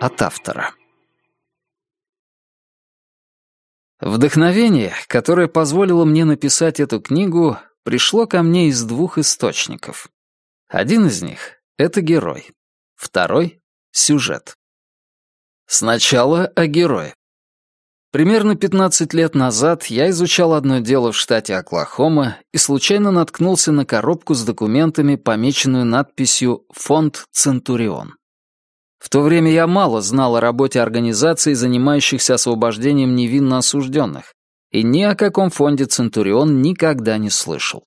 от автора. Вдохновение, которое позволило мне написать эту книгу, пришло ко мне из двух источников. Один из них — это герой, второй — сюжет. Сначала о герое. Примерно 15 лет назад я изучал одно дело в штате Оклахома и случайно наткнулся на коробку с документами, помеченную надписью «Фонд Центурион». В то время я мало знал о работе организаций, занимающихся освобождением невинно осужденных, и ни о каком фонде «Центурион» никогда не слышал.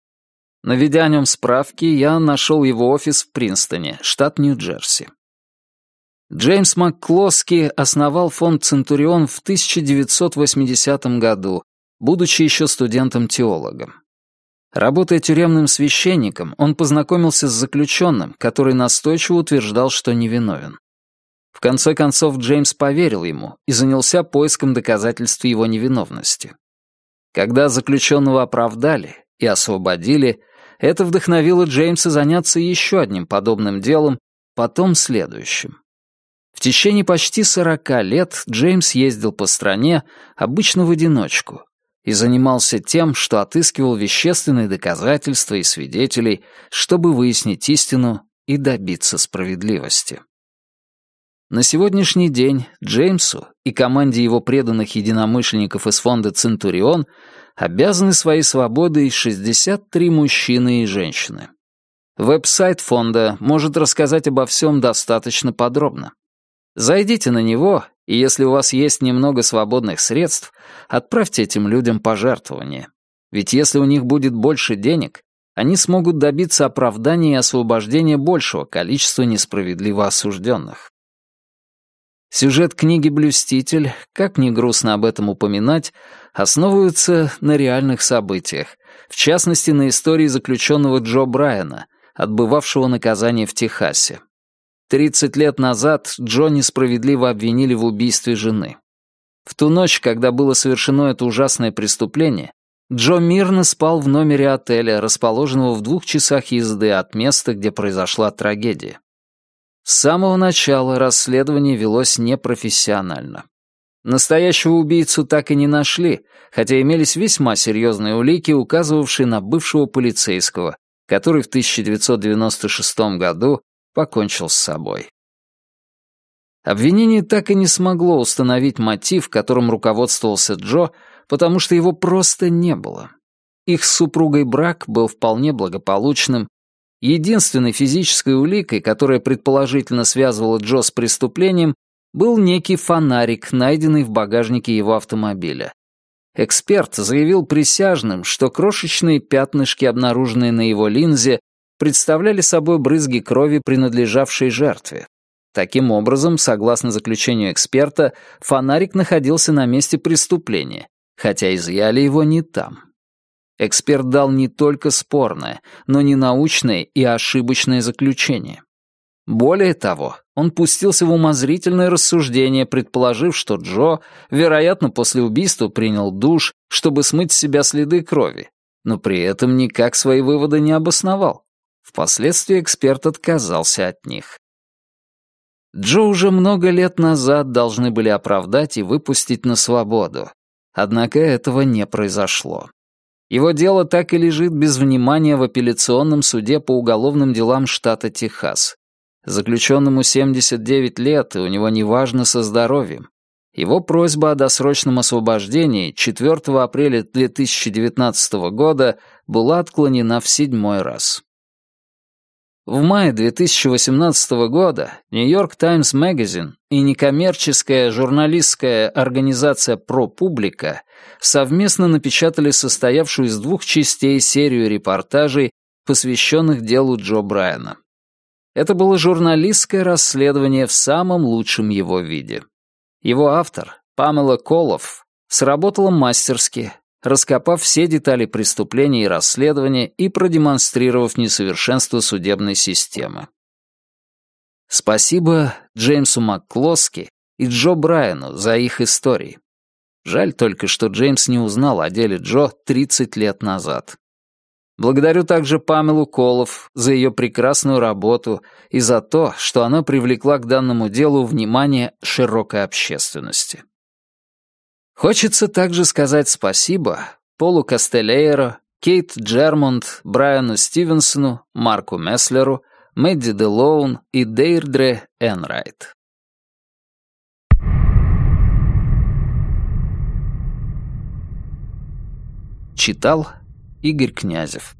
Наведя о нем справки, я нашел его офис в Принстоне, штат Нью-Джерси. Джеймс МакКлоски основал фонд «Центурион» в 1980 году, будучи еще студентом-теологом. Работая тюремным священником, он познакомился с заключенным, который настойчиво утверждал, что невиновен. Конце концов, Джеймс поверил ему и занялся поиском доказательств его невиновности. Когда заключенного оправдали и освободили, это вдохновило Джеймса заняться еще одним подобным делом, потом следующим. В течение почти сорока лет Джеймс ездил по стране, обычно в одиночку, и занимался тем, что отыскивал вещественные доказательства и свидетелей, чтобы выяснить истину и добиться справедливости. На сегодняшний день Джеймсу и команде его преданных единомышленников из фонда «Центурион» обязаны своей свободой 63 мужчины и женщины. Веб-сайт фонда может рассказать обо всем достаточно подробно. Зайдите на него, и если у вас есть немного свободных средств, отправьте этим людям пожертвования. Ведь если у них будет больше денег, они смогут добиться оправдания и освобождения большего количества несправедливо осужденных. Сюжет книги «Блюститель», как ни грустно об этом упоминать, основывается на реальных событиях, в частности, на истории заключенного Джо Брайана, отбывавшего наказание в Техасе. Тридцать лет назад Джо несправедливо обвинили в убийстве жены. В ту ночь, когда было совершено это ужасное преступление, Джо мирно спал в номере отеля, расположенного в двух часах езды от места, где произошла трагедия. С самого начала расследование велось непрофессионально. Настоящего убийцу так и не нашли, хотя имелись весьма серьезные улики, указывавшие на бывшего полицейского, который в 1996 году покончил с собой. Обвинение так и не смогло установить мотив, которым руководствовался Джо, потому что его просто не было. Их с супругой брак был вполне благополучным. Единственной физической уликой, которая предположительно связывала Джо с преступлением, был некий фонарик, найденный в багажнике его автомобиля. Эксперт заявил присяжным, что крошечные пятнышки, обнаруженные на его линзе, представляли собой брызги крови, принадлежавшей жертве. Таким образом, согласно заключению эксперта, фонарик находился на месте преступления, хотя изъяли его не там. Эксперт дал не только спорное, но и научное и ошибочное заключение. Более того, он пустился в умозрительное рассуждение, предположив, что Джо, вероятно, после убийства принял душ, чтобы смыть с себя следы крови, но при этом никак свои выводы не обосновал. Впоследствии эксперт отказался от них. Джо уже много лет назад должны были оправдать и выпустить на свободу. Однако этого не произошло. Его дело так и лежит без внимания в апелляционном суде по уголовным делам штата Техас. Заключенному 79 лет, и у него неважно со здоровьем. Его просьба о досрочном освобождении 4 апреля 2019 года была отклонена в седьмой раз. В мае 2018 года Нью-Йорк Таймс Magazine и некоммерческая журналистская организация ProPublica совместно напечатали состоявшую из двух частей серию репортажей, посвященных делу Джо Брайана. Это было журналистское расследование в самом лучшем его виде. Его автор, Памела Колов, сработала мастерски, раскопав все детали преступления и расследования и продемонстрировав несовершенство судебной системы. Спасибо Джеймсу МакКлоски и Джо Брайану за их истории. Жаль только, что Джеймс не узнал о деле Джо 30 лет назад. Благодарю также Памелу Колов за ее прекрасную работу и за то, что она привлекла к данному делу внимание широкой общественности. Хочется также сказать спасибо Полу Кастелейро, Кейт Джермонд, Брайану Стивенсону, Марку Месслеру, Мэдди Делоун и Дейрдре Энрайт. Читал Игорь Князев